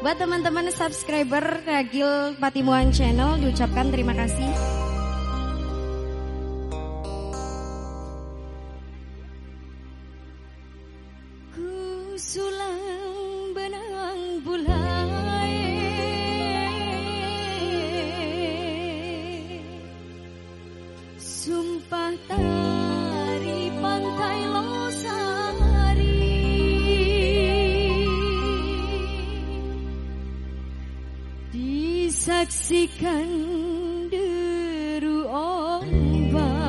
Buat teman-teman subscriber Ragil Patimuan Channel diucapkan terima kasih. Sumpah tari Disaksikan deru ombak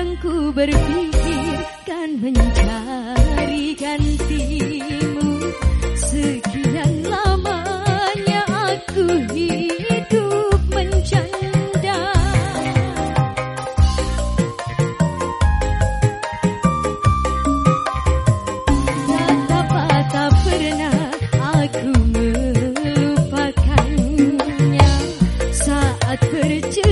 kadang ku berpikir kan mencari gantimu Sekian lamanya aku hidup mencanda. Tak dapat pernah aku melupakannya Saat berjalan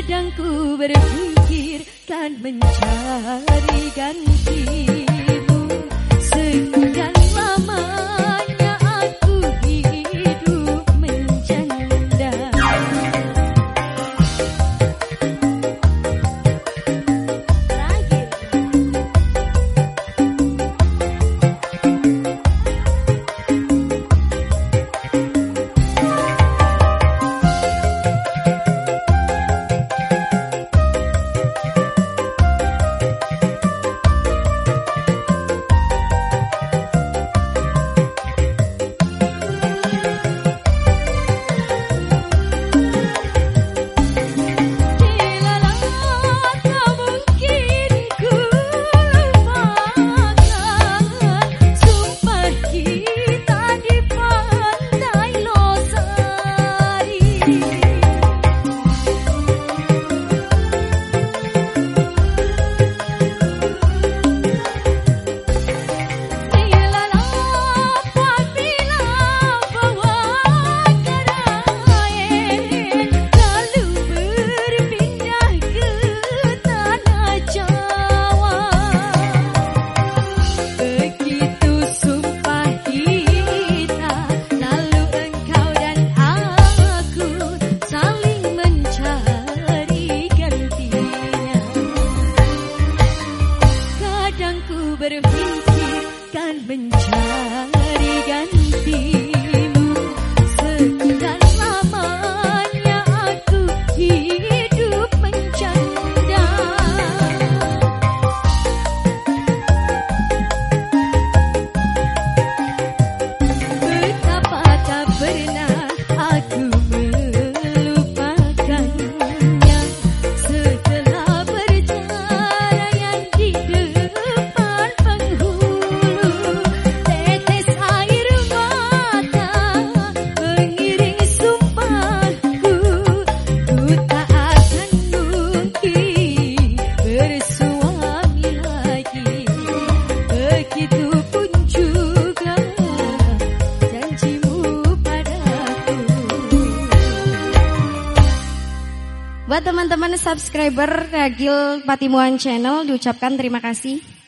Kadang ku berpikir kan mencari gantimu. Sekian akan mencari ganti. Teman-teman subscriber Ragil Patimuan Channel diucapkan terima kasih.